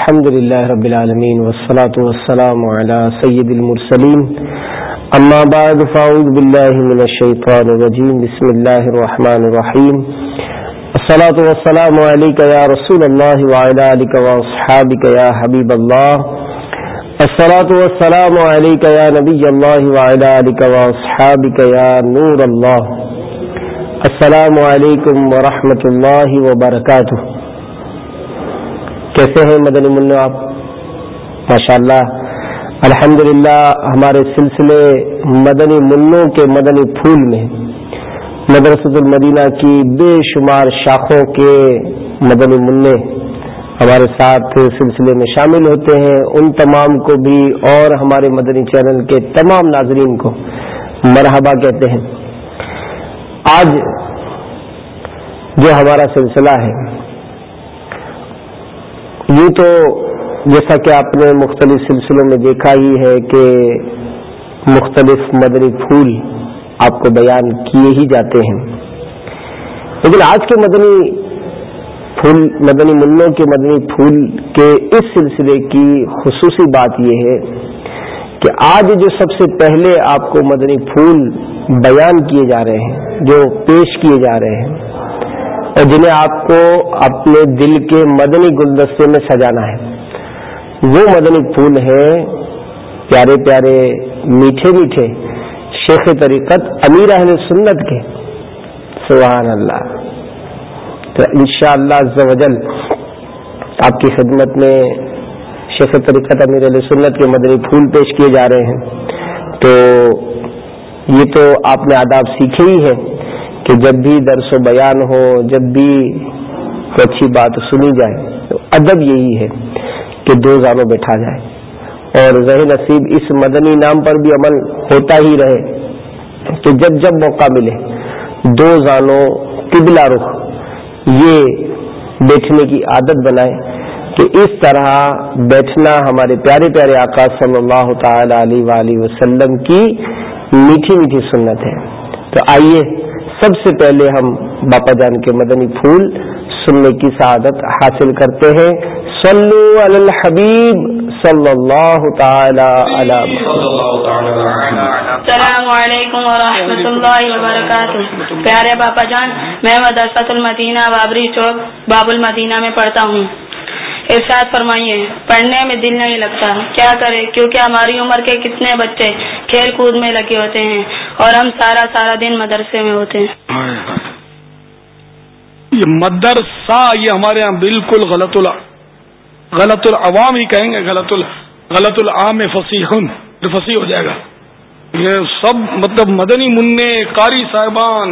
الحمد لله رب العالمين والصلاة والسلام على سيد المرسلين. أما بعد، فأعوذ بالله من الشيطان الرجيم. بسم الله الرحمن الرحيم. الصلاة والسلام عليك يا رسول الله وعلى آلك وأصحابك يا حبيب الله. الصلاة والسلام عليك يا نبي الله وعلى آلك وأصحابك يا نور الله. السلام علیکم ورحمۃ اللہ وبرکاتہ کیسے ہیں مدنی منو آپ؟ ماشاء اللہ الحمد ہمارے سلسلے مدنی منوں کے مدنی پھول میں مدرسۃ المدینہ کی بے شمار شاخوں کے مدنی منع ہمارے ساتھ سلسلے میں شامل ہوتے ہیں۔ ان تمام کو بھی اور ہمارے مدنی چینل کے تمام ناظرین کو مرحبا کہتے ہیں۔ آج جو ہمارا سلسلہ ہے یوں تو جیسا کہ آپ نے مختلف سلسلوں میں دیکھا ہی ہے کہ مختلف مدنی پھول آپ کو بیان کیے ہی جاتے ہیں۔ لیکن آج کے مدنی پھول، مدنی منوں کے مدنی پھول کے اس سلسلے کی خصوصی بات یہ ہے کہ آج جو سب سے پہلے آپ کو مدنی پھول بیان کیے جا رہے ہیں، جو پیش کیے جا رہے ہیں اور جنہیں آپ کو اپنے دل کے مدنی گلدستے میں سجانا ہے۔ وہ مدنی پھول ہیں، پیارے پیارے، میٹھے میٹھے، شیخ طریقت، امیر اہل سنت کے۔ سبحان اللہ۔ تو ان شاء اللہ آپ کی خدمت میں شیخ طریقت، امیر علیہ سنت کے مدنی پھول پیش کیے جا رہے ہیں۔ تو یہ تو آپ نے آداب سیکھے ہی ہیں۔ کہ جب بھی درس و بیان ہو، جب بھی کوئی اچھی بات سنی جائے، تو ادب یہی ہے کہ دو زانوں بیٹھا جائے۔ اور رہ نصیب اس مدنی نام پر بھی عمل ہوتا ہی رہے کہ جب جب موقع ملے، دو زانوں قبلہ رخ، یہ بیٹھنے کی عادت بنائے کہ اس طرح بیٹھنا ہمارے پیارے پیارے آقا صلی اللہ تعالی علیہ وسلم کی میٹھی میٹھی سنت ہے۔ تو آئیے سب سے پہلے ہم باپا جان کے مدنی پھول سننے کی سعادت حاصل کرتے ہیں۔ صلو علی الحبیب صلی اللہ تعالی السلام علیکم ورحمۃ اللہ وبرکاتہ۔ پیارے باپا جان، میں مدرسۃ المدینہ بابری چوک، باب المدینہ میں پڑھتا ہوں۔ ارشاد فرمائیے، پڑھنے میں دل نہیں لگتا۔ کیا کرے؟ کیونکہ ہماری عمر کے کتنے بچے کھیل کود میں لگے ہوتے ہیں اور ہم سارا سارا دن مدرسے میں ہوتے ہیں۔ یہ مدرسہ یہ ہمارے یہاں بالکل غلط غلط العوام ہی کہیں گے غلط غلط العام فصیح فصیح ہو جائے گا۔ یہ سب مطلب مدنی منع، قاری صاحبان،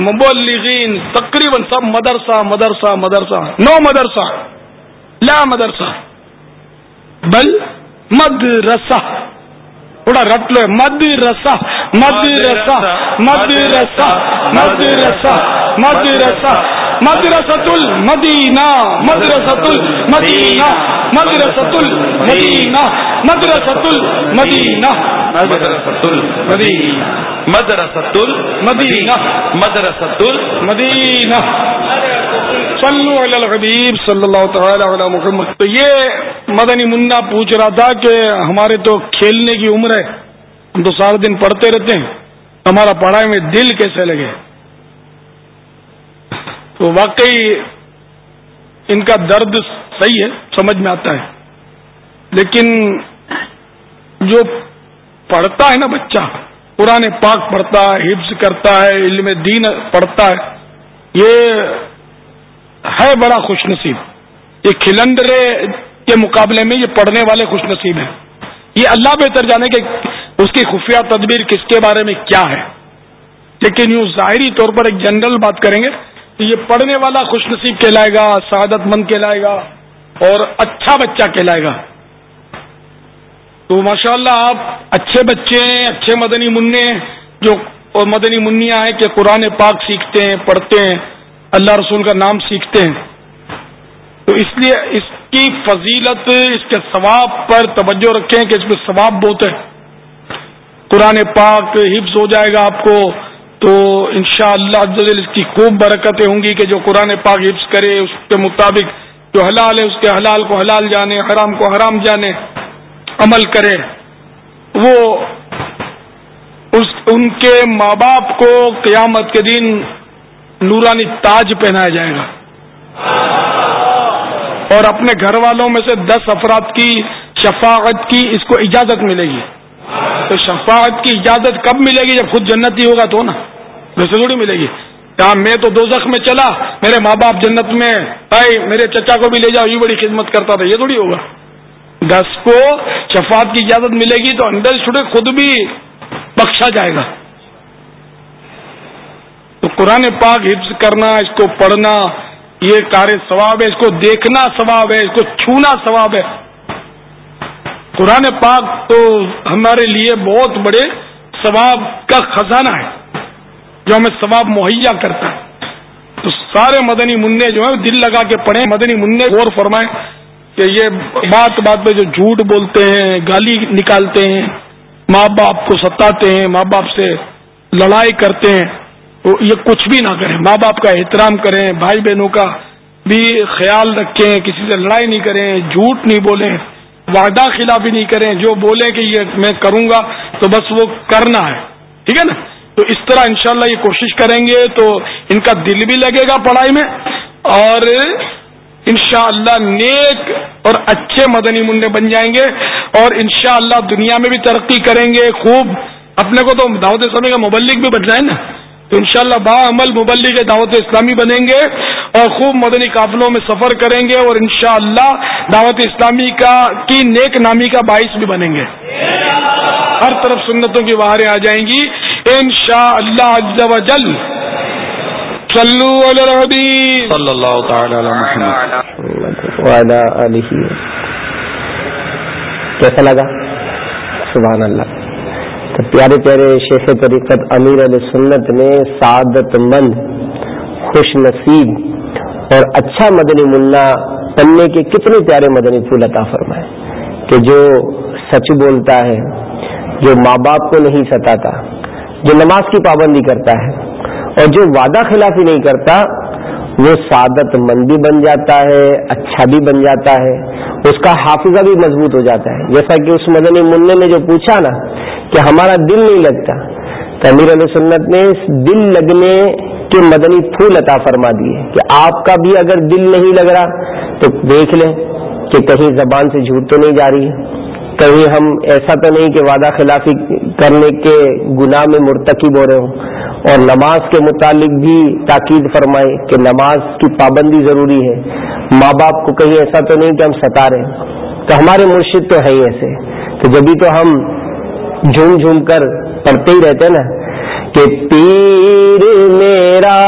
مبلغین، تقریباً سب مدرسہ مدرسہ مدرسہ، نو مدرسہ۔ لا مدرسہ، بل مدرسہ. تھوڑا رٹ لو مد رسا مد رسا مد رسا مدرسۃ المدینہ مدرسۃ المدینہ مدرسۃ المدینہ مدرسۃ المدینہ مدرسۃ المدینہ مدرسۃ المدینہ مدرسۃ المدینہ صلو علی الحبیب صلی اللہ تعالی علی محمد. تو یہ مدنی منا پوچھ رہا تھا کہ ہمارے تو کھیلنے کی عمر ہے. ہم تو سارے دن پڑھتے رہتے ہیں. ہمارا پڑھائی میں دل کیسے لگے؟ تو واقعی ان کا درد صحیح ہے، سمجھ میں آتا ہے. لیکن جو پڑھتا ہے نا بچہ پرانے پاک پڑھتا ہے، حفظ کرتا ہے، علم دین پڑھتا ہے، یہ ہے بڑا خوش نصیب۔ یہ کھلنڈرے کے مقابلے میں یہ پڑھنے والے خوش نصیب ہیں۔ یہ اللہ بہتر جانے کے اس کی خفیہ تدبیر کس کے بارے میں کیا ہے۔ لیکن یوں ظاہری طور پر ایک جنرل بات کریں گے تو یہ پڑھنے والا خوش نصیب کہلائے گا، سعادت مند کہلائے گا اور اچھا بچہ کہلائے گا۔ تو ماشاء اللہ آپ اچھے بچے ہیں، اچھے مدنی منع جو مدنی منیا ہیں کہ قرآن پاک سیکھتے ہیں، پڑھتے ہیں۔ اللہ رسول کا نام سیکھتے ہیں۔ تو اس لیے اس کی فضیلت، اس کے ثواب پر توجہ رکھیں کہ اس میں ثواب بہت ہے۔ قرآن پاک حفظ ہو جائے گا آپ کو، تو ان شاء اللہ اس کی خوب برکتیں ہوں گی کہ جو قرآن پاک حفظ کرے، اس کے مطابق جو حلال ہے، اس کے حلال کو حلال جانے، حرام کو حرام جانے، عمل کرے۔ وہ اس، ان کے ماں باپ کو قیامت کے دن نورانی تاج پہنایا جائے گا۔ اور اپنے گھر والوں میں سے دس افراد کی شفاعت کی اس کو اجازت ملے گی۔ تو شفاعت کی اجازت کب ملے گی؟ جب خود جنت ہی ہوگا تو نا۔ ویسے تھوڑی ملے گی۔ کہاں میں تو دو میں چلا، میرے ماں باپ جنت میں بھائی میرے چچا کو بھی لے جاؤ، یہ بڑی خدمت کرتا تھا، یہ تھوڑی ہوگا۔ دس کو شفاعت کی اجازت ملے گی تو اندر چھوٹے خود بھی بخشا جائے گا۔ تو قرآن پاک حفظ کرنا، اس کو پڑھنا، یہ کار ثواب ہے، اس کو دیکھنا ثواب ہے، اس کو چھونا ثواب ہے۔ قرآن پاک تو ہمارے لیے بہت بڑے ثواب کا خزانہ ہے، جو ہمیں ثواب مہیا کرتا ہے۔ تو سارے مدنی منع جو ہیں، دل لگا کے پڑھیں، مدنی منع غور فرمائیں کہ یہ بات بات پہ جو جھوٹ بولتے ہیں، گالی نکالتے ہیں، ماں باپ کو ستاتے ہیں، ماں باپ سے لڑائی کرتے ہیں۔ تو یہ کچھ بھی نہ کریں، ماں باپ کا احترام کریں، بھائی بہنوں کا بھی خیال رکھیں، کسی سے لڑائی نہیں کریں، جھوٹ نہیں بولیں، وعدہ خلافی نہیں کریں، جو بولیں کہ یہ میں کروں گا تو بس وہ کرنا ہے۔ ٹھیک ہے نا؟ تو اس طرح انشاءاللہ یہ کوشش کریں گے تو ان کا دل بھی لگے گا پڑھائی میں اور انشاءاللہ نیک اور اچھے مدنی منڈے بن جائیں گے اور انشاءاللہ دنیا میں بھی ترقی کریں گے، خوب۔ اپنے کو تو دعوت اسلامی کا مبلک بھی بننا ہے نا۔ تو انشاءاللہ با عمل مبلک دعوت اسلامی بنیں گے اور خوب مدنی قافلوں میں سفر کریں گے اور انشاءاللہ دعوت اسلامی کا کی نیک نامی کا باعث بھی بنیں گے۔ ہر طرف سنتوں کی بہاریں آ جائیں گی۔ ان شاء اللہ جل۔ صلو علی الحبیب صلی اللہ تعالی علی محمد۔ کیسا لگا؟ سبحان اللہ۔ تو پیارے پیارے شیخ طریقت امیر علیہ سنت نے سعادت مند، خوش نصیب اور اچھا مدنی منا بننے کے کتنے پیارے مدنی پھول عطا فرمائے کہ جو سچ بولتا ہے، جو ماں باپ کو نہیں ستاتا، جو نماز کی پابندی کرتا ہے اور جو وعدہ خلافی نہیں کرتا، وہ سعادت مند بھی بن جاتا ہے اچھا بھی بن جاتا ہے، اس کا حافظہ بھی مضبوط ہو جاتا ہے۔ جیسا کہ اس مدنی منع نے جو پوچھا نا کہ ہمارا دل نہیں لگتا۔ تو امیر علیہ سنت نے دل لگنے کے مدنی پھول عطا فرما دیے کہ آپ کا بھی اگر دل نہیں لگ رہا تو دیکھ لیں کہ کہیں زبان سے جھوٹ تو نہیں جا رہی ہے۔ کہیں ہم ایسا تو نہیں کہ وعدہ خلافی کرنے کے گناہ میں مرتکب ہو رہے ہوں۔ اور نماز کے متعلق بھی تاکید فرمائے کہ نماز کی پابندی ضروری ہے۔ ماں باپ کو کہیں ایسا تو نہیں کہ ہم ستا رہے تو ہمارے مرشد تو ہے ہی ایسے۔ تو جبھی تو ہم جھوم جھوم کر پڑھتے ہی رہتے نا کہ پیر میرا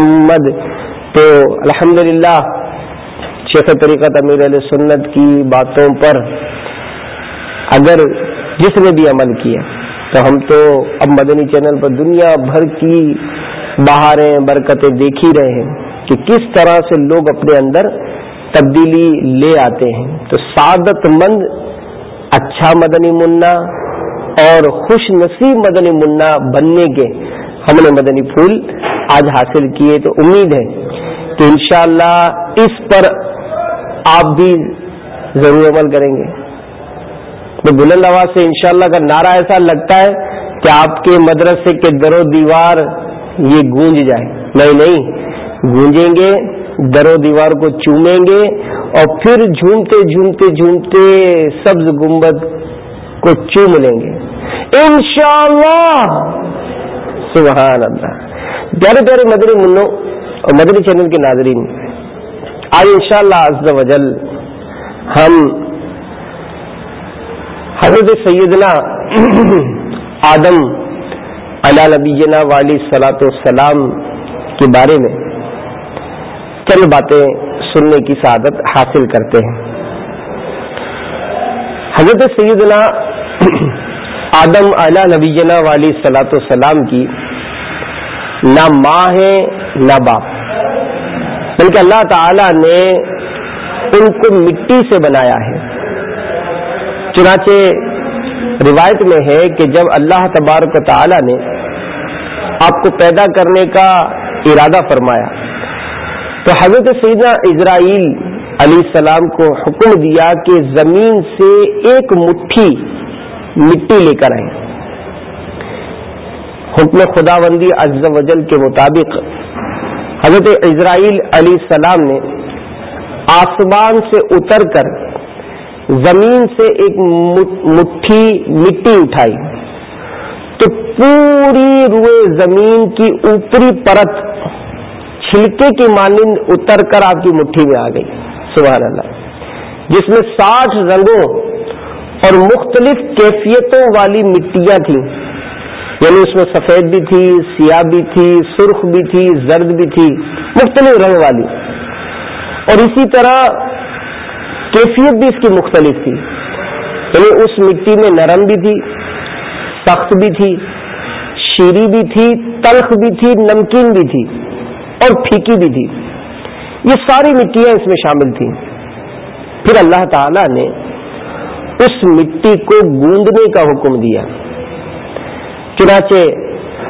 محمد۔ تو الحمدللہ، شیخ طریقت امیر علیہ سنت کی باتوں پر اگر جس نے بھی عمل کیا، تو ہم تو اب مدنی چینل پر دنیا بھر کی بہاریں، برکتیں دیکھ ہی رہے ہیں کہ کس طرح سے لوگ اپنے اندر تبدیلی لے آتے ہیں۔ تو سعادت مند اچھا مدنی منا اور خوش نصیب مدنی منا بننے کے ہم نے مدنی پھول آج حاصل کیے تو امید ہے کہ انشاءاللہ اس پر آپ بھی ضرور عمل کریں گے۔ تو بلند آواز سے انشاءاللہ کا نعرہ ایسا لگتا ہے کہ آپ کے مدرسے کے در و دیوار یہ گونج جائے۔ نہیں نہیں، گونجیں گے، در و دیوار کو چومیں گے اور پھر جھومتے جھومتے جھومتے سبز گنبد کو چوم لیں گے۔ انشاءاللہ، سبحان اللہ۔ پیارے پیارے مدری منو اور مدری چینل کے ناظرین، آج ان شاء اللہ وجل ہم حضرت سیدنا آدم علا نبینا والی سلاۃ السلام کے بارے میں چند باتیں سننے کی سعادت حاصل کرتے ہیں۔ حضرت سیدنا آدم اعلی نبینا والی سلاۃ السلام کی نہ ماں ہے، نہ باپ۔ بلکہ اللہ تعالی نے ان کو مٹی سے بنایا ہے۔ چنانچہ روایت میں ہے کہ جب اللہ تبارک تعالی نے آپ کو پیدا کرنے کا ارادہ فرمایا، تو حضرت سیدنا اسرائیل علیہ السلام کو حکم دیا کہ زمین سے ایک مٹھی مٹی لے کر آئیں۔ حکم خدا بندی وجل کے مطابق حضرت اسرائیل علیہ السلام نے آسمان سے اتر کر زمین سے ایک مٹھی مٹی اٹھائی تو پوری روئے زمین کی اوپری پرت چھلکے کی مانند اتر کر آپ کی مٹھی میں آ گئی، سبحان اللہ۔ جس میں ساٹھ رنگوں اور مختلف کیفیتوں والی مٹیاں تھیں۔ یعنی اس میں سفید بھی تھی، سیاہ بھی تھی، سرخ بھی تھی، زرد بھی تھی، مختلف رنگ والی۔ اور اسی طرح کیفیت بھی اس کی مختلف تھی۔ یعنی اس مٹی میں نرم بھی تھی سخت بھی تھی، شیری بھی تھی، تلخ بھی تھی، نمکین بھی تھی، اور پھیکی بھی تھی۔ یہ ساری مٹیاں اس میں شامل تھیں۔ پھر اللہ تعالی نے اس مٹی کو گوندنے کا حکم دیا۔ چنانچہ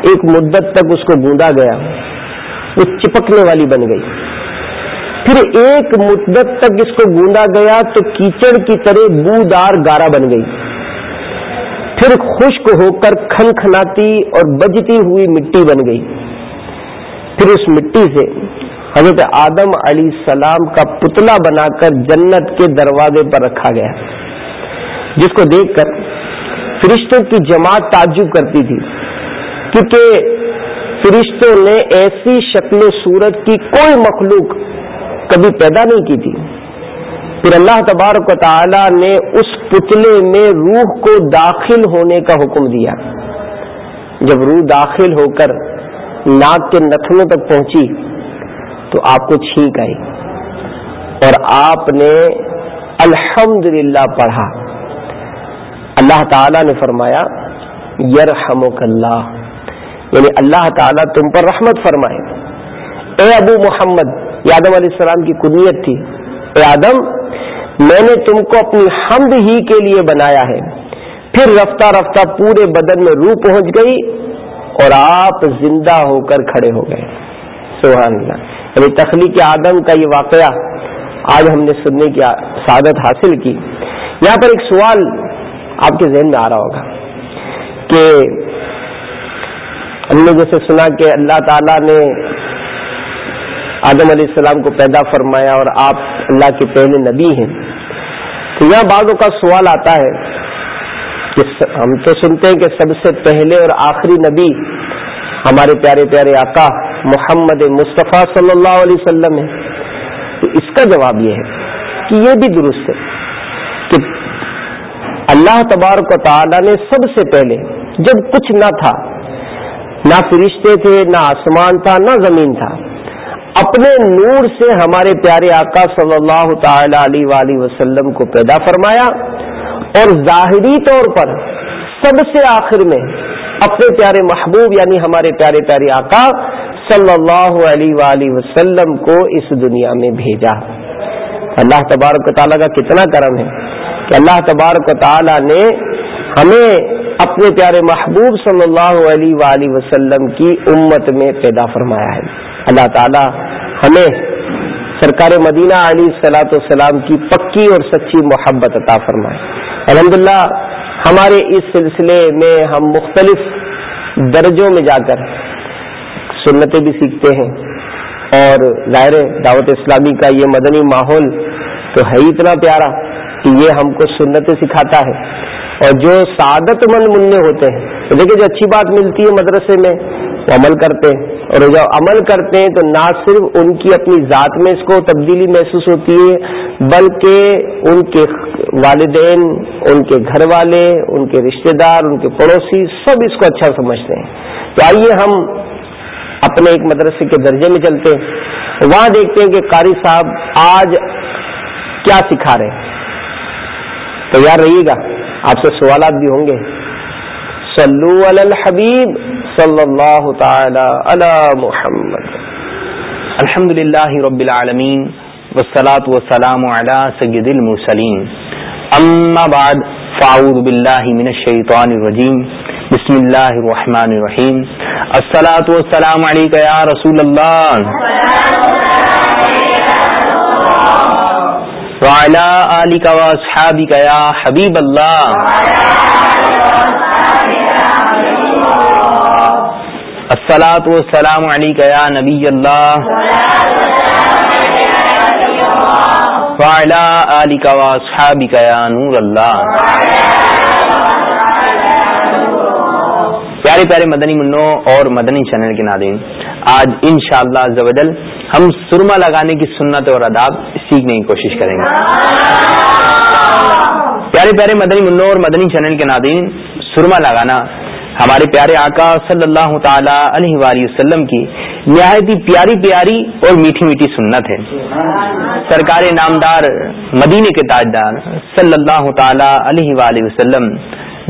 ایک مدت تک اس کو گوندا گیا، وہ چپکنے والی بن گئی۔ پھر ایک مدت تک اس کو گوندا گیا تو کیچڑ کی طرح بو دار گارا بن گئی۔ پھر خشک ہو کر کھن کھناتی اور بجتی ہوئی مٹی بن گئی۔ پھر اس مٹی سے حضرت آدم علی السلام کا پتلا بنا کر جنت کے دروازے پر رکھا گیا، جس کو دیکھ کر فرشتوں کی جماعت تعجب کرتی تھی، کیونکہ فرشتوں نے ایسی شکل و صورت کی کوئی مخلوق کبھی پیدا نہیں کی تھی۔ پھر اللہ تبارک و تعالی نے اس پتلے میں روح کو داخل ہونے کا حکم دیا۔ جب روح داخل ہو کر ناک کے نتنوں تک پہنچی تو آپ کو چھینک آئی اور آپ نے الحمد پڑھا۔ اللہ تعالی نے فرمایا یر اللہ۔ یعنی اللہ تعالیٰ تم پر رحمت فرمائے۔ اے ابو محمد یادم علیہ السلام کی کنیت تھی۔ اے آدم، میں نے تم کو اپنی حمد ہی کے لیے بنایا ہے۔ پھر رفتہ رفتہ پورے بدن میں روح پہنچ گئی اور آپ زندہ ہو کر کھڑے ہو گئے۔ سبحان اللہ۔ یعنی تخلیق آدم کا یہ واقعہ آج ہم نے سننے کی سعادت حاصل کی۔ یہاں پر ایک سوال آپ کے ذہن میں آ رہا ہوگا کہ ہم نے جیسے سنا کہ اللہ تعالی نے آدم علیہ السلام کو پیدا فرمایا اور آپ اللہ کے پہلے نبی ہیں۔ تو یہاں بعضوں کا سوال آتا ہے کہ ہم تو سنتے ہیں کہ سب سے پہلے اور آخری نبی ہمارے پیارے پیارے آقا محمد مصطفیٰ صلی اللہ علیہ وسلم ہے تو اس کا جواب یہ ہے کہ یہ بھی درست ہے۔ اللہ تبارک و تعالی نے سب سے پہلے جب کچھ نہ تھا، نہ فرشتے تھے، نہ آسمان تھا، نہ زمین تھا، اپنے نور سے ہمارے پیارے آقا صلی اللہ تعالی علیہ وآلہ وسلم کو پیدا فرمایا اور ظاہری طور پر سب سے آخر میں اپنے پیارے محبوب یعنی ہمارے پیارے پیارے آقا صلی اللہ علیہ وآلہ وسلم کو اس دنیا میں بھیجا۔ اللہ تبارک تعالیٰ کا کتنا کرم ہے۔ کہ اللہ تبارک و تعالی نے ہمیں اپنے پیارے محبوب صلی اللہ علیہ وآلہ وسلم کی امت میں پیدا فرمایا ہے۔ اللہ تعالی ہمیں سرکار مدینہ علی سلاۃ والسلام کی پکی اور سچی محبت عطا فرمائے۔ الحمدللہ ہمارے اس سلسلے میں ہم مختلف درجوں میں جا کر سنتیں بھی سیکھتے ہیں اور ظاہر دعوت اسلامی کا یہ مدنی ماحول تو ہے ہی اتنا پیارا۔ کہ یہ ہم کو سنتیں سکھاتا ہے اور جو سعادت مند منع ہوتے ہیں دیکھیں جو اچھی بات ملتی ہے مدرسے میں، وہ عمل کرتے ہیں۔ اور جب عمل کرتے ہیں، تو نہ صرف ان کی اپنی ذات میں اس کو تبدیلی محسوس ہوتی ہے، بلکہ ان کے والدین، ان کے گھر والے، ان کے رشتہ دار، ان کے پڑوسی سب اس کو اچھا سمجھتے ہیں۔ تو آئیے ہم اپنے ایک مدرسے کے درجے میں چلتے ہیں۔ وہاں دیکھتے ہیں کہ قاری صاحب آج کیا سکھا رہے ہیں۔ تیار رہیے گا، آپ سے سوالات بھی ہوں گے۔ صلو علی الحبیب صلی اللہ تعالی علی محمد۔ الحمد للہ رب العالمین، والصلاة والسلام علی سید المرسلین۔ اما بعد، فاعوذ باللہ من الشیطان الرجیم۔ بسم اللہ الرحمن الرحیم۔ الصلاة والسلام علیکہ یا رسول اللہ۔ وعلى آلك وأصحابك يا حبيب الله. الصلاة والسلام عليك يا نبي الله. وعلى آلك وأصحابك يا نور الله. پیارے پیارے مدنی منو اور مدنی چینل کے ناظرین، آج انشاءاللہ شاء ہم سرما لگانے کی سنت اور اداب سیکھنے کی کوشش کریں گے۔ پیارے پیارے مدنی منو اور مدنی چینل کے نادین سرما لگانا ہمارے پیارے آقا صلی اللہ تعالی علیہ وآلہ وسلم کی نہایت ہی پیاری پیاری اور میٹھی میٹھی سنت ہے۔ سرکار نامدار مدینے کے تاجدار صلی اللہ تعالی علیہ وآلہ وسلم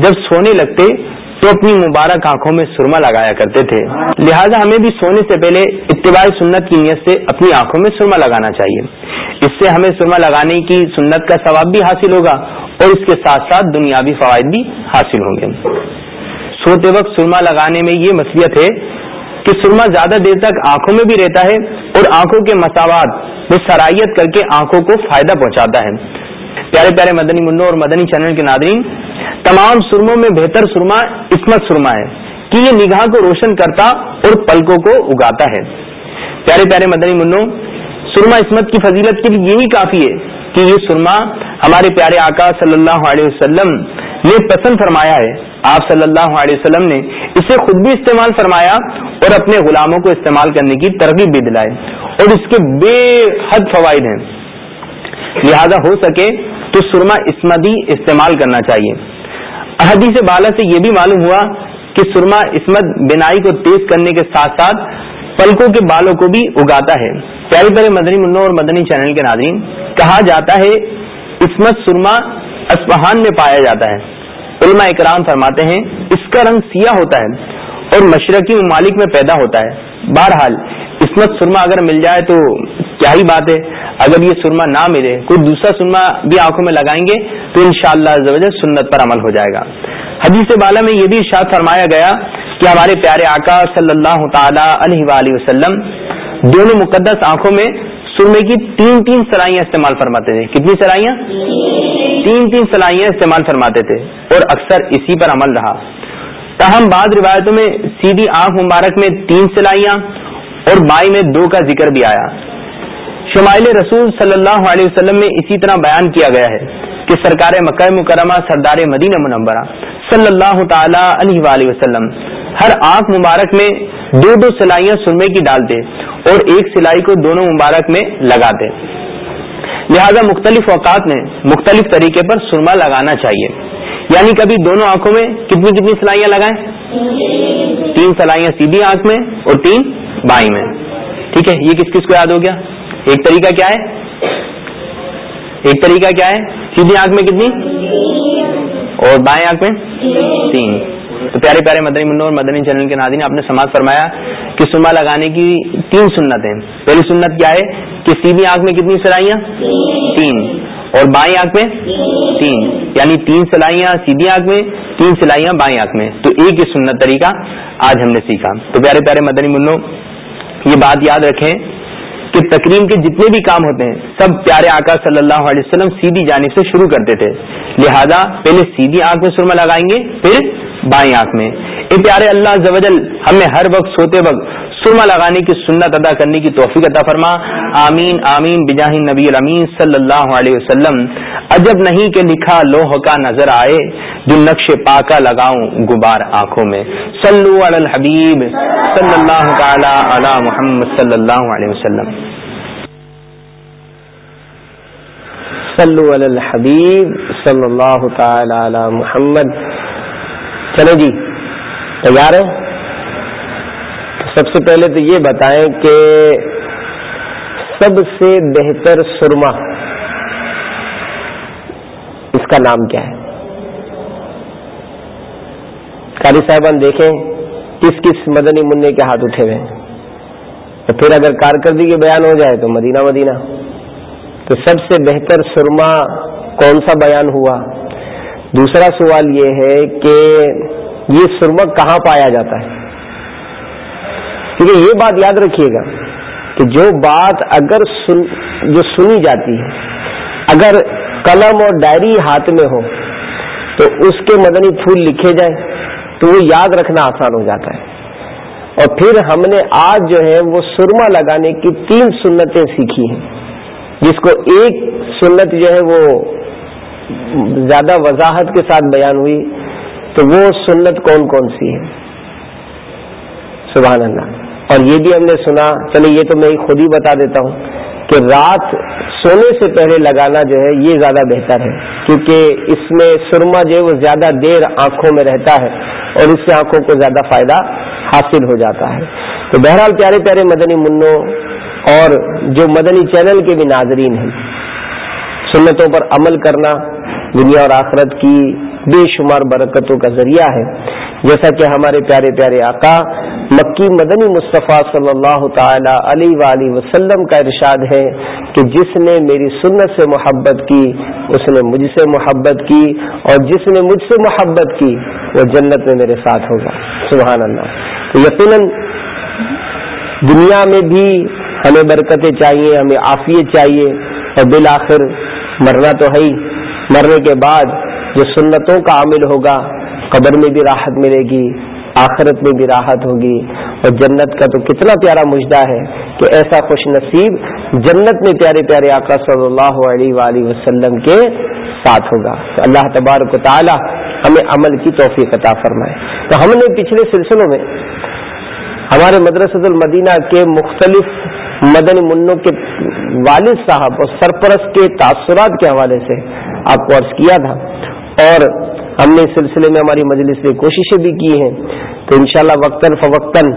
جب سونے لگتے تو اپنی مبارک آنکھوں میں سرما لگایا کرتے تھے۔ لہٰذا ہمیں بھی سونے سے پہلے اتباع سنت کی نیت سے اپنی آنکھوں میں سرما لگانا چاہیے۔ اس سے ہمیں سرما لگانے کی سنت کا ثواب بھی حاصل ہوگا اور اس کے ساتھ ساتھ دنیاوی فوائد بھی حاصل ہوں گے۔ سوتے وقت سرما لگانے میں یہ مصلیت ہے کہ سرما زیادہ دیر تک آنکھوں میں بھی رہتا ہے اور آنکھوں کے مساوات وہ سرائیت کر کے آنکھوں کو فائدہ پہنچاتا ہے۔ پیارے پیارے مدنی منو اور مدنی چینل کے ناظرین تمام سرموں میں بہتر سرما عصمت سرما ہے کہ یہ نگاہ کو روشن کرتا اور پلکوں کو اگاتا ہے۔ پیارے پیارے مدنی منو سرما عصمت کی فضیلت کے لیے یہی کافی ہے کہ یہ سرما ہمارے پیارے آقا صلی اللہ علیہ وسلم نے پسند فرمایا ہے۔ آپ صلی اللہ علیہ وسلم نے اسے خود بھی استعمال فرمایا اور اپنے غلاموں کو استعمال کرنے کی ترغیب بھی دلائے اور اس کے بے حد فوائد ہیں۔ لہذا ہو سکے تو سرما اسمت ہی استعمال کرنا چاہیے۔ احدیث بالا سے یہ بھی معلوم ہوا کہ سرما اسمت بینائی کو تیز کرنے کے ساتھ ساتھ پلکوں کے بالوں کو بھی اگاتا ہے۔ پیارے پیارے مدنی منو اور مدنی چینل کے ناظرین، کہا جاتا ہے اسمت سرما اسپہان میں پایا جاتا ہے۔ علماء اکرام فرماتے ہیں، اس کا رنگ سیاہ ہوتا ہے اور مشرقی ممالک میں پیدا ہوتا ہے۔ بہرحال اسمت سرما اگر مل جائے تو کیا ہی بات ہے؟ اگر یہ سرما نہ ملے، کوئی دوسرا سرما بھی آنکھوں میں لگائیں گے تو ان شاء اللہ سنت پر عمل ہو جائے گا۔ حدیث بالا میں یہ بھی ارشاد فرمایا گیا کہ ہمارے پیارے آقا صلی اللہ تعالی علیہ وآلہ وسلم دونوں مقدس آنکھوں میں سرمے کی تین تین سلائیاں استعمال فرماتے تھے۔ کتنی سلائیاں تین تین سلائیاں استعمال فرماتے تھے اور اکثر اسی پر عمل رہا۔ تاہم بعض روایتوں میں سیدھی آنکھ مبارک میں تین سلائیاں اور بائی میں دو کا ذکر بھی آیا۔ شمائل رسول صلی اللہ علیہ وسلم میں اسی طرح بیان کیا گیا ہے کہ سرکار مکہ مکرمہ سردار مدینہ منورہ صلی اللہ تعالی علیہ وآلہ وسلم ہر آنکھ مبارک میں دو دو سلائیاں سرمے کی ڈالتے اور ایک سلائی کو دونوں مبارک میں لگاتے۔ لہذا مختلف اوقات میں مختلف طریقے پر سرما لگانا چاہیے۔ یعنی کبھی دونوں آنکھوں میں کتنی کتنی سلائیاں لگائیں؟ تین سلائیاں سیدھی آنکھ میں اور تین بائی میں۔ ٹھیک ہے، یہ کس کس کو یاد ہو گیا؟ ایک طریقہ کیا ہے؟ ایک طریقہ کیا ہے؟ سیدھی آنکھ میں کتنی؟ اور بائیں آنکھ میں؟ تین۔ تو پیارے پیارے مدنی منو اور مدنی چینل کے ناظرین، آپ نے سماج فرمایا کہ سرما لگانے کی تین سنت ہیں پہلی سنت کیا ہے؟ کہ سیدھی آنکھ میں کتنی سرائیاں تین۔ اور بائیں آنکھ میں؟ تین۔ یعنی تین سلائیاں سیدھی آنکھ میں، تین سلائیاں بائیں آنکھ میں۔ تو ایک ہی سنت طریقہ آج ہم نے سیکھا۔ تو پیارے پیارے مدنی منو یہ بات یاد رکھیں کہ تقریم کے جتنے بھی کام ہوتے ہیں، سب پیارے آقا صلی اللہ علیہ وسلم سیدھی جانے سے شروع کرتے تھے۔ لہذا پہلے سیدھی آنکھ میں سرما لگائیں گے، پھر بائیں آنکھ میں۔ اے پیارے اللہ زوجل ہمیں ہر وقت سوتے وقت سرما لگانے کی سنت ادا کرنے کی توفیق عطا فرما۔ آمین آمین، بجاہ نبی الامین صلی اللہ علیہ وسلم۔ عجب نہیں کہ لکھا لوہ کا نظر آئے، جو نقش پاکا لگاؤں غبار آنکھوں میں۔ صلو علی الحبیب صلی اللہ تعالی علی محمد صلی اللہ علیہ وسلم۔ صلو علی الحبیب صلی اللہ تعالی علی محمد چلو جی تیار ہے سب سے پہلے تو یہ بتائیں کہ سب سے بہتر سرما اس کا نام کیا ہے؟ قاری صاحبان دیکھیں کس کس مدنی منع کے ہاتھ اٹھے ہوئے تو پھر اگر کارکردگی کے بیان ہو جائے تو مدینہ مدینہ۔ تو سب سے بہتر سرما کون سا بیان ہوا؟ دوسرا سوال یہ ہے کہ یہ سرما کہاں پایا جاتا ہے؟ کیونکہ یہ بات یاد رکھیے گا کہ جو بات اگر سن، جو سنی جاتی ہے، اگر قلم اور ڈائری ہاتھ میں ہو، تو اس کے مدنی پھول لکھے جائیں، تو وہ یاد رکھنا آسان ہو جاتا ہے۔ اور پھر ہم نے آج جو ہے، وہ سرما لگانے کی تین سنتیں سیکھی ہیں۔ جس کو ایک سنت جو ہے، وہ زیادہ وضاحت کے ساتھ بیان ہوئی۔ تو وہ سنت کون کون سی ہے سبحان اللہ۔ اور یہ بھی ہم نے سنا۔ چلے یہ تو میں خود ہی بتا دیتا ہوں کہ رات سونے سے پہلے لگانا جو ہے یہ زیادہ بہتر ہے، کیونکہ اس میں سرما جو ہے وہ زیادہ دیر آنکھوں میں رہتا ہے اور اس سے آنکھوں کو زیادہ فائدہ حاصل ہو جاتا ہے۔ تو بہرحال پیارے پیارے مدنی منوں اور جو مدنی چینل کے بھی ناظرین ہیں، سنتوں پر عمل کرنا، دنیا اور آخرت کی بے شمار برکتوں کا ذریعہ ہے۔ جیسا کہ ہمارے پیارے پیارے آقا مکی مدنی مصطفیٰ صلی اللہ تعالی علیہ وآلہ وسلم کا ارشاد ہے کہ جس نے میری سنت سے محبت کی، اس نے مجھ سے محبت کی اور جس نے مجھ سے محبت کی، وہ جنت میں میرے ساتھ ہوگا۔ سبحان اللہ۔ تو یقیناً دنیا میں بھی ہمیں برکتیں چاہیے، ہمیں عافیت چاہیے اور بالآخر مرنا تو ہے ہی۔ مرنے کے بعد جو سنتوں کا عامل ہوگا، قبر میں بھی راحت ملے گی، آخرت میں بھی راحت ہوگی۔ اور جنت کا تو کتنا پیارا مجدہ ہے کہ ایسا خوش نصیب جنت میں پیارے پیارے آقا صلی اللہ علیہ وآلہ وسلم کے ساتھ ہوگا۔ تو اللہ تبارک و تعالی ہمیں عمل کی توفیق عطا فرمائے۔ تو ہم نے پچھلے سلسلوں میں ہمارے مدرسۃ المدینہ کے مختلف مدن منوں کے والد صاحب اور سرپرست کے تاثرات کے حوالے سے آپ کو عرض کیا تھا۔ اور ہم نے اس سلسلے میں ہماری مجلس میں کوششیں بھی کی ہیں۔ تو انشاءاللہ وقتاً فوقتاً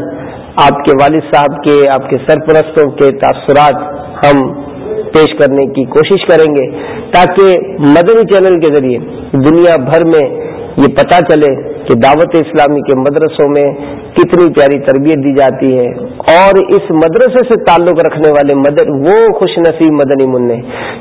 آپ کے والد صاحب کے، آپ کے سرپرستوں کے تاثرات ہم پیش کرنے کی کوشش کریں گے تاکہ مدنی چینل کے ذریعے دنیا بھر میں یہ پتہ چلے کہ دعوت اسلامی کے مدرسوں میں کتنی پیاری تربیت دی جاتی ہے اور اس مدرسے سے تعلق رکھنے والے مدر وہ خوش نصیب مدنی منع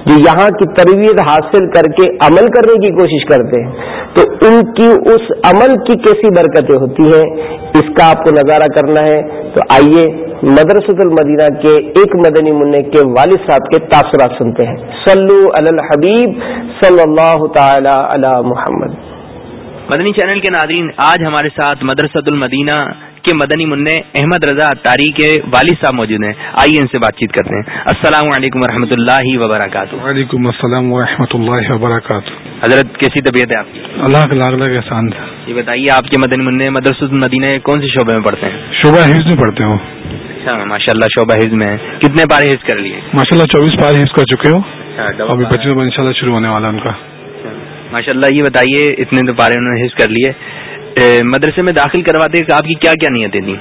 جو یہاں کی تربیت حاصل کر کے عمل کرنے کی کوشش کرتے ہیں۔ تو ان کی اس عمل کی کیسی برکتیں ہوتی ہیں؟ اس کا آپ کو نظارہ کرنا ہے۔ تو آئیے مدرسۃ المدینہ کے ایک مدنی منع کے والد صاحب کے تاثرات سنتے ہیں۔ صلو علی الحبیب صلی اللہ تعالی علی محمد۔ مدنی چینل کے ناظرین آج ہمارے ساتھ مدرسۃ المدینہ کے مدنی منع احمد رضا تاریخ کے والد صاحب موجود ہیں۔ آئیے ان سے بات چیت کرتے ہیں۔ السلام علیکم و اللہ وبرکاتہ۔ وعلیکم السلام و اللہ وبرکاتہ۔ حضرت کیسی طبیعت ہے آپ کی؟ اللہ کا احسان یہ بتائیے آپ کے مدنی منع مدرسۃ المدینہ کون سے شعبے میں پڑھتے ہیں؟ شعبہ حفظ میں پڑھتے ہوں۔ اچھا ماشاء اللہ شعبہ حفظ میں کتنے پارے حفظ کر لیے؟ ماشاء اللہ چوبیس پارے حفظ کر چکے ہو اچھا، ابھی پچیس ان شاء اللہ شروع ہونے والا ان کا۔ ماشاء اللہ یہ بتائیے، اتنے تو پارے انہوں نے حص کر لیے۔ مدرسے میں داخل کرواتے آپ کی کیا کیا نیتیں تھیں؟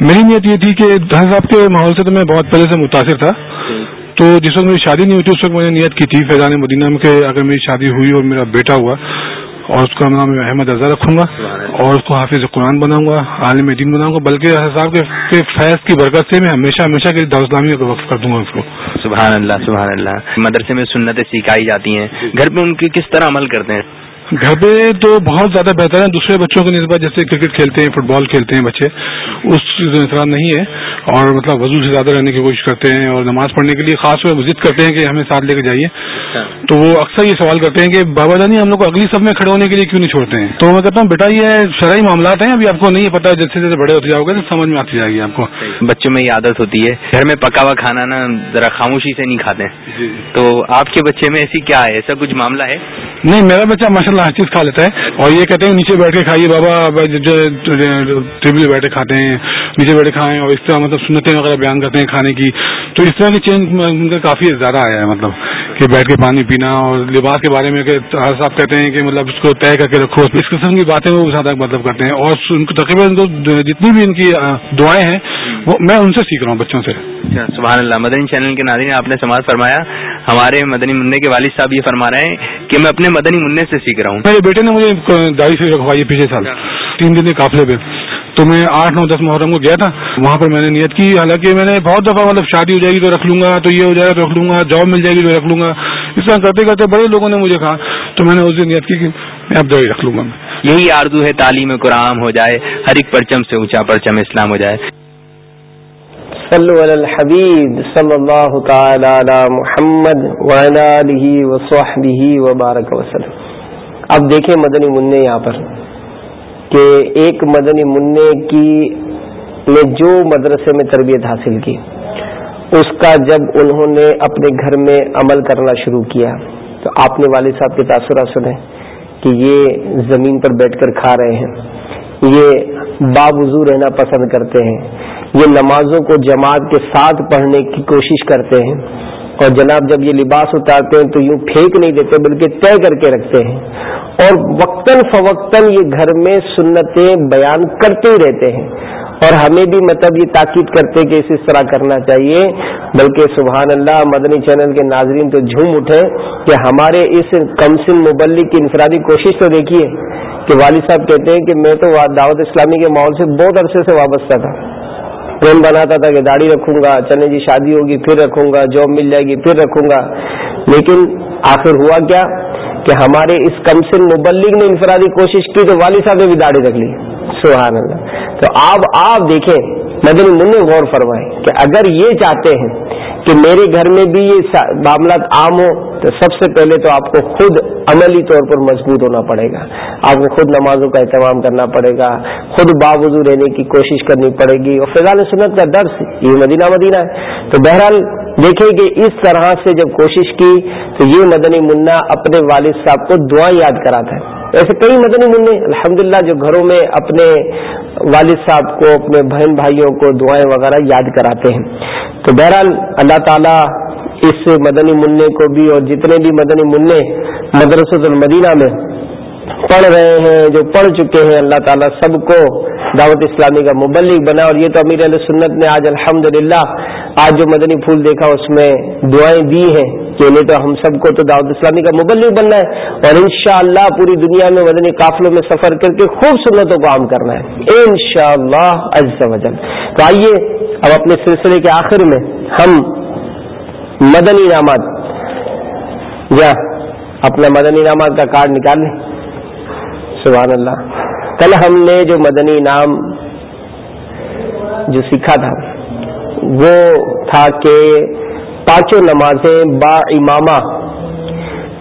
میری نیت یہ تھی کہ صاحب کے ماحول سے تو میں بہت پہلے سے متاثر تھا۔ تو جس وقت میری شادی نہیں ہوئی تھی، اس وقت میں نے نیت کی تھی فیضان مدینہ میں کہ اگر میری شادی ہوئی اور میرا بیٹا ہوا اور اس کا نام احمد اظہر رکھوں گا اور اس کو حافظ قرآن بناؤں گا عالم دین بناؤں گا بلکہ صاحب کے فیض کی برکت سے میں ہمیشہ ہمیشہ کے اسلامی کا وقف کر دوں گا اس کو۔ سبحان اللہ سبحان اللہ۔ مدرسے میں سنتیں سکھائی جاتی ہیں۔ گھر پہ ان کی کس طرح عمل کرتے ہیں؟ گھر پہ تو بہت زیادہ بہتر ہے دوسرے بچوں کی نسبت جیسے کرکٹ کھیلتے ہیں فٹ بال کھیلتے ہیں بچے اس احترام نہیں ہے۔ اور مطلب وضو سے زیادہ رہنے کی کوشش کرتے ہیں اور نماز پڑھنے کے لیے خاص طور ضد کرتے ہیں کہ ہمیں ساتھ لے کے جائیے۔ اچھا۔ تو وہ اکثر یہ سوال کرتے ہیں کہ بابا جانی ہم لوگ کو اگلی سب میں کھڑے ہونے کے لیے کیوں نہیں چھوڑتے ہیں؟ تو میں کہتا ہوں بیٹا یہ شرعی معاملات ہیں ابھی آپ کو نہیں پتا جیسے جیسے بڑے ہوتے جاؤ گے تو سمجھ میں آتی جائے گی آپ کو۔ بچوں میں یہ عادت ہوتی ہے گھر میں پکا ہوا کھانا نا ذرا خاموشی سے نہیں کھاتے۔ جی۔ تو آپ کے بچے میں ایسی کیا ہے؟ ایسا کچھ معاملہ ہے؟ نہیں میرا بچہ ماشاء اللہ ہر چیز کھا لیتا ہے اور یہ کہتے ہیں نیچے بیٹھ کے کھائیے بابا جو ٹیبل بیٹھے کھاتے ہیں، نیچے بیٹھے کھائیں اور اس طرح مطلب سنتیں وغیرہ بیان کرتے ہیں کھانے کی۔ تو اس طرح کی چینج ان کا کافی زیادہ آیا ہے مطلب کہ بیٹھ کے پانی پینا اور لباس کے بارے میں صاحب کہتے ہیں کہ مطلب اس کو طے کر کے رکھو۔ اس قسم کی باتیں وہ زیادہ مطلب کرتے ہیں اور ان کو تقریباً جتنی بھی ان کی دعائیں ہیں، وہ میں ان سے سیکھ رہا ہوں بچوں سے۔ اچھا، سبحان اللہ۔ مدنی چینل کے ناظرین، آپ نے سماج فرمایا۔ ہمارے مدنی منع کے والد صاحب یہ فرما رہے ہیں کہ میں اپنے مدنی منع سے سیکھ رہا ہوں۔ میرے بیٹے نے مجھے داڑھی سے رکھوائی پچھلے سال۔ تین دن کے قافلے پہ تو میں آٹھ نو دس محرم کو گیا تھا۔ وہاں پر میں نے نیت کی حالانکہ میں نے بہت دفعہ مطلب شادی ہو جائے گی تو رکھ لوں گا تو یہ ہو جائے گا تو رکھ لوں گا جاب مل جائے گی تو رکھ لوں گا۔ اس طرح کرتے کرتے بڑے لوگوں نے مجھے کہا۔ تو میں نے اس دن نیت کی کہ میں اب داڑھی رکھ لوں گا۔ یہی آرزو ہے تعلیم قرآن ہو جائے ہر ایک پرچم سے اونچا پرچم اسلام ہو جائے۔ صلو علی الحبیب صلی اللہ تعالی علی محمد وعلی آلہ وصحبہ وبارک وسلم۔ اب دیکھیں مدنی منع یہاں پر کہ ایک مدنی منع کی نے جو مدرسے میں تربیت حاصل کی، اس کا جب انہوں نے اپنے گھر میں عمل کرنا شروع کیا، تو آپ نے والد صاحب کے تاثرات سنے کہ یہ زمین پر بیٹھ کر کھا رہے ہیں، یہ باوضو رہنا پسند کرتے ہیں، یہ نمازوں کو جماعت کے ساتھ پڑھنے کی کوشش کرتے ہیں۔ اور جناب جب یہ لباس اتارتے ہیں تو یوں پھینک نہیں دیتے بلکہ طے کر کے رکھتے ہیں اور وقتاً فوقتاً یہ گھر میں سنتیں بیان کرتے ہی رہتے ہیں اور ہمیں بھی مطلب یہ تاکید کرتے کہ اس طرح کرنا چاہیے بلکہ سبحان اللہ مدنی چینل کے ناظرین تو جھوم اٹھے کہ ہمارے اس کمسن مبلک کی انفرادی کوشش تو دیکھیے کہ والد صاحب کہتے ہیں کہ میں تو دعوت اسلامی کے ماحول سے بہت عرصے سے وابستہ تھا۔ پریم بناتا تھا کہ داڑھی رکھوں گا چلے جی شادی ہوگی پھر رکھوں گا جاب مل جائے گی پھر رکھوں گا لیکن آخر ہوا کیا کہ ہمارے اس کم سے مبلغ نے انفرادی کوشش کی تو والد صاحب نے بھی داڑھی رکھ لی سبحان اللہ تو آپ آپ دیکھیں مدنی منہ غور فرمائیں کہ اگر یہ چاہتے ہیں کہ میرے گھر میں بھی یہ معاملات عام ہو تو سب سے پہلے تو آپ کو خود عملی طور پر مضبوط ہونا پڑے گا۔ آپ کو خود نمازوں کا اہتمام کرنا پڑے گا، خود باوضو رہنے کی کوشش کرنی پڑے گی۔ اور فضال سنت کا درس، یہ مدینہ مدینہ ہے۔ تو بہرحال دیکھیں کہ اس طرح سے جب کوشش کی، تو یہ مدنی منا اپنے والد صاحب کو دعا یاد کراتا ہے۔ ایسے کئی مدنی منع الحمدللہ جو گھروں میں اپنے والد صاحب کو، اپنے بہن بھائیوں کو دعائیں وغیرہ یاد کراتے ہیں۔ تو بہرحال اللہ تعالیٰ اس مدنی منع کو بھی اور جتنے بھی مدنی منع مدرسۃ المدینہ میں پڑھ رہے ہیں، جو پڑھ چکے ہیں، اللہ تعالیٰ سب کو دعوت اسلامی کا مبلک بنا اور یہ تو امیر علیہ سنت نے آج الحمد آج جو مدنی پھول دیکھا اس میں دعائیں دی ہیں کہ نہیں تو ہم سب کو تو دعوت اسلامی کا مبلک بننا ہے اور انشاءاللہ پوری دنیا میں مدنی قافلوں میں سفر کر کے خوب سنتوں کو عام کرنا ہے۔ ان شاء اللہ تو آئیے اب اپنے سلسلے کے آخر میں ہم مدنی انعامات یا اپنا مدنی انعامات کا کارڈ نکال لیں سبحان اللہ۔ کل ہم نے جو مدنی انعام جو سیکھا تھا، وہ تھا کہ پانچوں نمازیں با امامہ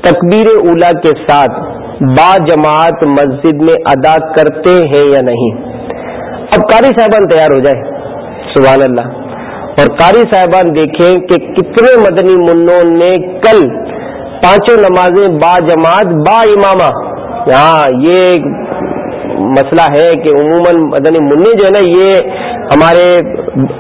تکبیر اولا کے ساتھ با جماعت مسجد میں ادا کرتے ہیں یا نہیں۔ اب قاری صاحبان تیار ہو جائے سبحان اللہ۔ اور قاری صاحبان دیکھیں کہ کتنے مدنی منوں نے کل پانچوں نمازیں با جماعت، با امامہ۔ ہاں یہ مسئلہ ہے کہ عموماً مدنی منع جو ہے نا، یہ ہمارے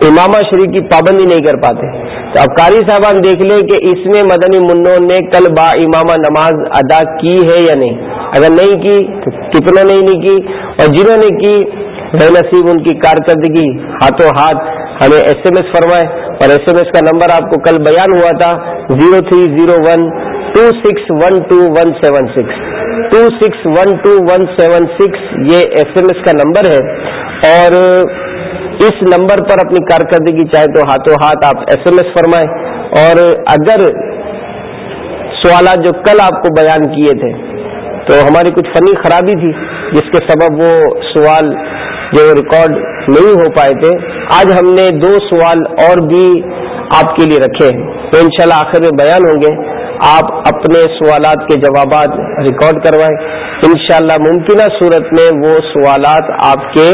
امامہ شریف کی پابندی نہیں کر پاتے۔ تو اب قاری صاحبان دیکھ لیں کہ اس میں مدنی منوں نے کل با امامہ نماز ادا کی ہے یا نہیں۔ اگر نہیں کی، تو کتنا نہیں نہیں کی۔ اور جنہوں نے کی، بے نصیب ان کی کارکردگی۔ ہاتھوں ہاتھ ہمیں ایس ایم ایس فرمائے۔ اور ایس ایم ایس کا نمبر آپ کو کل بیان ہوا تھا، zero three zero one two six one two one seven six two six one two one seven six یہ ایس ایم ایس کا نمبر ہے اور اس نمبر پر اپنی کارکردگی چاہے تو ہاتھوں ہاتھ آپ ایس ایم ایس فرمائیں اور اگر سوالات جو کل آپ کو بیان کیے تھے، تو ہماری کچھ فنی خرابی تھی، جس کے سبب وہ سوال جو ریکارڈ نہیں ہو پائے تھے۔ آج ہم نے دو سوال اور بھی آپ کے لیے رکھے ہیں۔ تو انشاءاللہ آخر میں بیان ہوں گے۔ آپ اپنے سوالات کے جوابات ریکارڈ کروائیں۔ انشاءاللہ ممکنہ صورت میں وہ سوالات آپ کے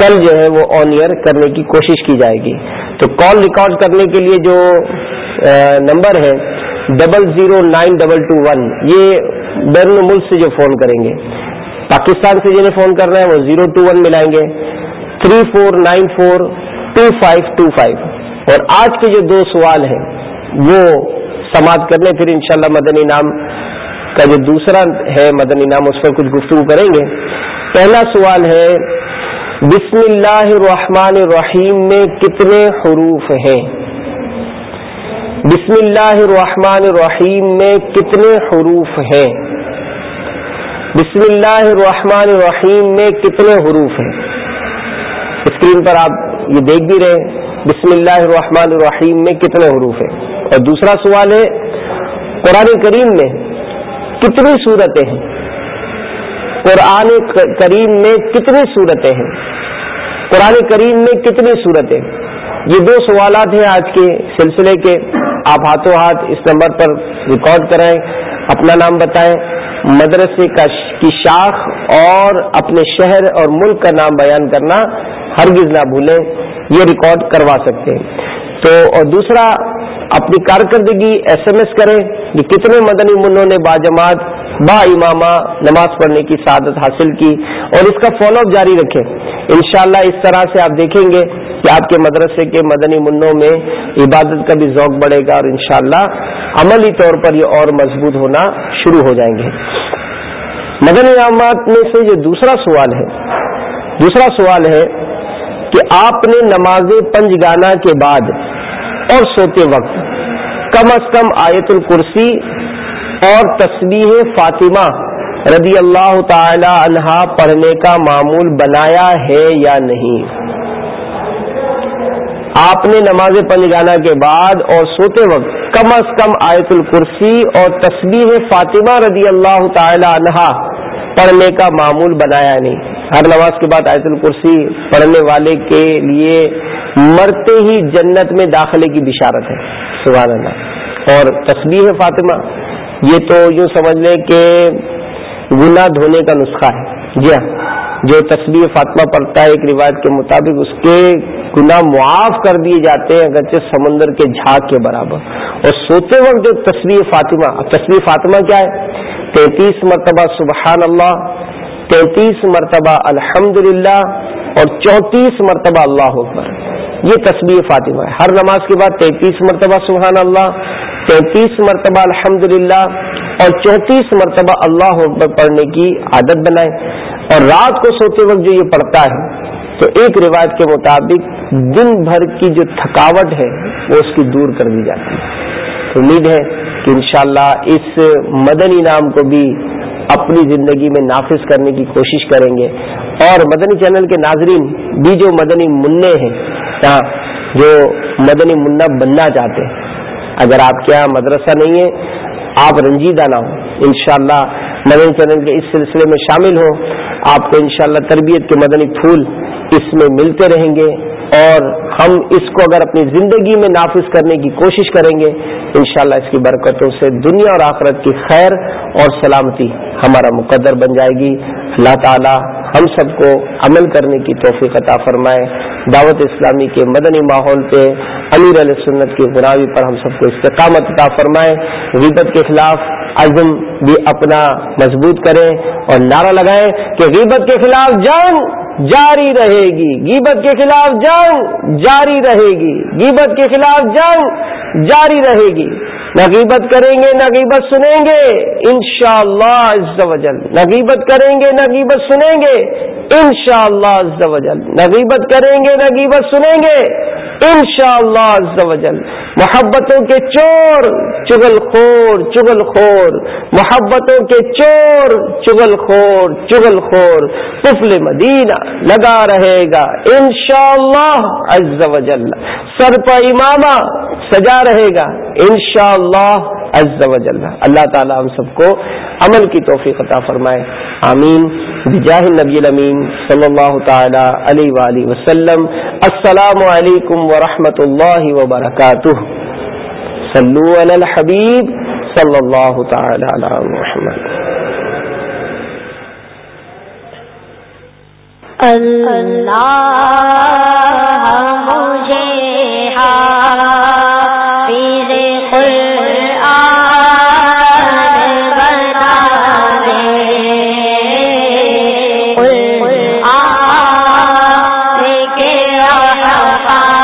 کل جو ہے وہ آن ایئر کرنے کی کوشش کی جائے گی۔ تو کال ریکارڈ کرنے کے لیے جو نمبر ہے double zero nine double two one یہ بیرون ملک سے جو فون کریں گے۔ پاکستان سے جنہیں فون کر رہے ہیں، وہ زیرو ٹو ون ملائیں گے۔ Three four nine four two five two five اور آج کے جو دو سوال ہیں، وہ سماعت کر لیں، پھر انشاءاللہ مدنی نام کا جو دوسرا ہے، مدنی نام اس پر کچھ گفتگو کریں گے۔ پہلا سوال ہے، بسم اللہ الرحمن الرحیم میں کتنے حروف ہیں؟ بسم اللہ الرحمن الرحیم میں کتنے حروف ہیں؟ بسم اللہ الرحمن الرحیم میں کتنے حروف ہیں؟ اسکرین پر آپ یہ دیکھ بھی رہے بسم اللہ الرحمن الرحیم میں کتنے حروف ہیں؟ اور دوسرا سوال ہے، قرآن کریم میں کتنی صورتیں ہیں؟ قرآن کریم میں کتنی صورتیں ہیں؟ قرآن کریم میں کتنی صورتیں یہ دو سوالات ہیں آج کے سلسلے کے۔ آپ ہاتھوں ہاتھ اس نمبر پر ریکارڈ کرائیں، اپنا نام بتائیں۔ مدرسے کی شاخ اور اپنے شہر اور ملک کا نام بیان کرنا ہرگز نہ بھولیں، یہ ریکارڈ کروا سکتے ہیں۔ تو اور دوسرا اپنی کارکردگی ایس ایم ایس کریں کہ کتنے مدنی منوں نے باجماعت، با امامہ نماز پڑھنے کی سعادت حاصل کی اور اس کا فالو اپ جاری رکھیں۔ انشاءاللہ اس طرح سے آپ دیکھیں گے کہ آپ کے مدرسے کے مدنی منوں میں عبادت کا بھی ذوق بڑھے گا اور انشاءاللہ عملی طور پر یہ اور مضبوط ہونا شروع ہو جائیں گے۔ مدنی انعامات میں سے جو دوسرا سوال ہے، دوسرا سوال ہے کہ آپ نے نماز پنج گانا کے بعد اور سوتے وقت۔ کم از کم آیت الکرسی اور تصویر فاطمہ رضی اللہ تعالی عنہا پڑھنے کا معمول بنایا ہے یا نہیں۔ آپ نے نماز پنجگانا کے بعد اور سوتے وقت کم از کم آیت الکرسی اور تصویر فاطمہ رضی اللہ تعالی عنہا پڑھنے کا معمول بنایا نہیں۔ ہر نماز کے بعد آیت الکرسی پڑھنے والے کے لیے مرتے ہی جنت میں داخلے کی بشارت ہے، سبحان اللہ۔ اور تصویر فاطمہ، یہ تو یوں سمجھ لیں کہ گناہ دھونے کا نسخہ ہے۔ جی ہاں جو تصویر فاطمہ پڑھتا ہے، ایک روایت کے مطابق اس کے گناہ معاف کر دیے جاتے ہیں اگرچہ سمندر کے جھاگ کے برابر۔ اور سوتے وقت جو تصویر فاطمہ تصویر فاطمہ کیا ہے؟ تینتیس مرتبہ سبحان اللہ تینتیس مرتبہ الحمد اور چونتیس مرتبہ اللہ اکبر۔ یہ تصویر فاطمہ ہے۔ ہر نماز کے بعد تینتیس مرتبہ سبحان اللہ تینتیس مرتبہ الحمد اور چونتیس مرتبہ اللہ اکبر پڑھنے کی عادت بنائیں اور رات کو سوتے وقت جو یہ پڑھتا ہے، تو ایک روایت کے مطابق دن بھر کی جو تھکاوٹ ہے، وہ اس کی دور کر دی جاتی ہے۔ امید ہے کہ انشاءاللہ اس مدنی نام کو بھی اپنی زندگی میں نافذ کرنے کی کوشش کریں گے۔ اور مدنی چینل کے ناظرین، بھی جو مدنی منع ہیں جو مدنی منا بننا چاہتے ہیں۔ اگر آپ کے یہاں مدرسہ نہیں ہے آپ رنجیدہ نہ ہوں۔ انشاءاللہ مدنی چینل کے اس سلسلے میں شامل ہوں۔ آپ کو انشاءاللہ تربیت کے مدنی پھول اس میں ملتے رہیں گے اور ہم اس کو اگر اپنی زندگی میں نافذ کرنے کی کوشش کریں گے، انشاءاللہ اس کی برکتوں سے دنیا اور آخرت کی خیر اور سلامتی ہمارا مقدر بن جائے گی۔ اللہ تعالی ہم سب کو عمل کرنے کی توفیق عطا فرمائے۔ دعوت اسلامی کے مدنی ماحول پہ امیر علیہ سنت کی غلامی پر ہم سب کو استقامت عطا فرمائے۔ غیبت کے خلاف عزم بھی اپنا مضبوط کریں اور نعرہ لگائیں کہ غیبت کے خلاف جنگ جاری رہے گی۔ گیبت کے خلاف جنگ جاری رہے گی۔ گیبت کے خلاف جنگ جاری رہے گی۔ نہ غیبت کریں گے، نہ غیبت سنیں گے۔ انشاءاللہ شاء اللہ نہ غیبت کریں گے، نہ غیبت سنیں گے۔ انشاءاللہ شاء اللہ نہ غیبت کریں گے نہ غیبت سنیں گے۔ انشاءاللہ شاء اللہ محبتوں کے چور چگل خور چگل خور۔ محبتوں کے چور چگل خور چگل خور۔ پفل مدینہ لگا رہے گا۔ انشاءاللہ عز و جل۔ سر پر امامہ سجا رہے گا۔ انشاءاللہ عز و جل۔ اللہ تعالی ہم سب کو عمل کی توفیق عطا فرمائے۔ آمین۔ بجاہ نبی الامین صلی اللہ تعالی علیہ وآلہ وسلم۔ السلام علیکم ورحمۃ اللہ وبرکاتہ۔ صلو علی الحبیب صلی اللہ تعالی علی محمد۔ اللہ